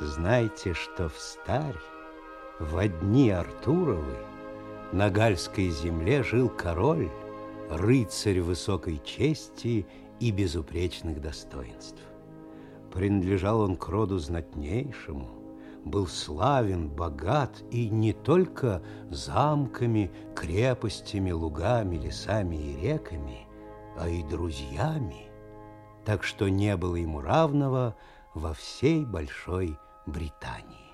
Знайте, что в старь, в дни Артуровы, на гальской земле жил король, рыцарь высокой чести и безупречных достоинств. Принадлежал он к роду знатнейшему, был славен, богат и не только замками, крепостями, лугами, лесами и реками, а и друзьями, так что не было ему равного во всей большой Британии.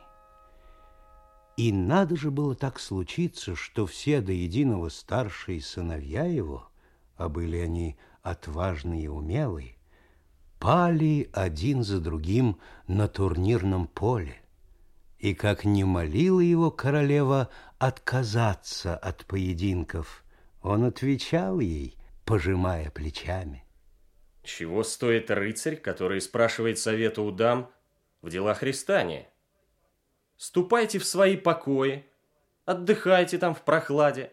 И надо же было так случиться, что все до единого старшие сыновья его, а были они отважные и умелые, пали один за другим на турнирном поле. И как не молила его королева отказаться от поединков, он отвечал ей, пожимая плечами. Чего стоит рыцарь, который спрашивает совета у дам в делах Христания? Ступайте в свои покои, отдыхайте там в прохладе,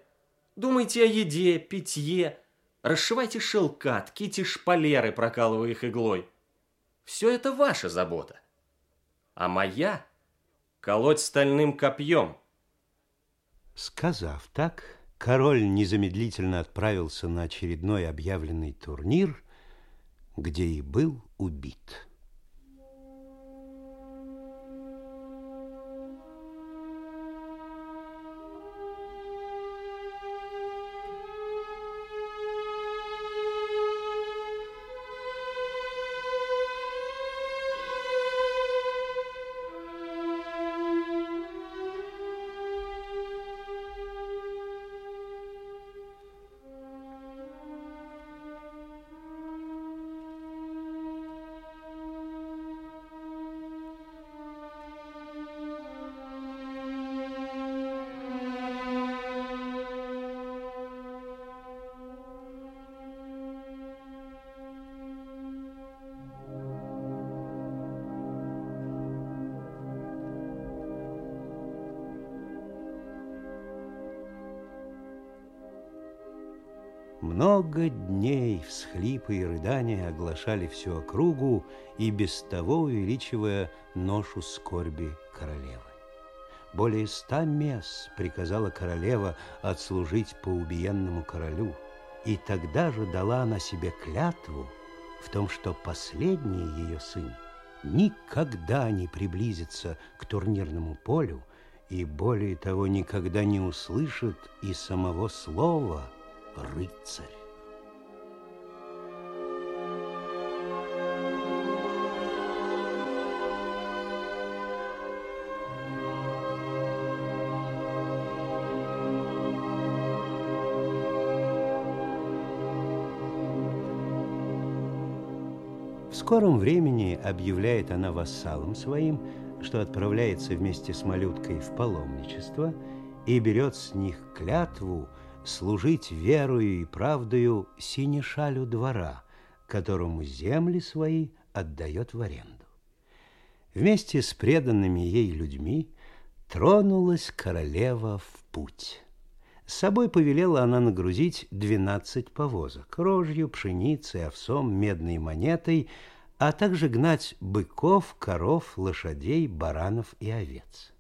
думайте о еде, питье, расшивайте шелка, тките шпалеры, прокалывая их иглой. Все это ваша забота. А моя — колоть стальным копьем. Сказав так, король незамедлительно отправился на очередной объявленный турнир, где и был убит. Много дней всхлипы и рыдания оглашали всю округу и без того увеличивая ношу скорби королевы. Более ста мес приказала королева отслужить по убиенному королю, и тогда же дала она себе клятву в том, что последний ее сын никогда не приблизится к турнирному полю и, более того, никогда не услышит и самого слова – рыцарь. В скором времени объявляет она вассалам своим, что отправляется вместе с малюткой в паломничество и берет с них клятву служить верою и правдою синешалю двора, которому земли свои отдает в аренду. Вместе с преданными ей людьми тронулась королева в путь. С собой повелела она нагрузить двенадцать повозок, рожью, пшеницей, овсом, медной монетой, а также гнать быков, коров, лошадей, баранов и овец.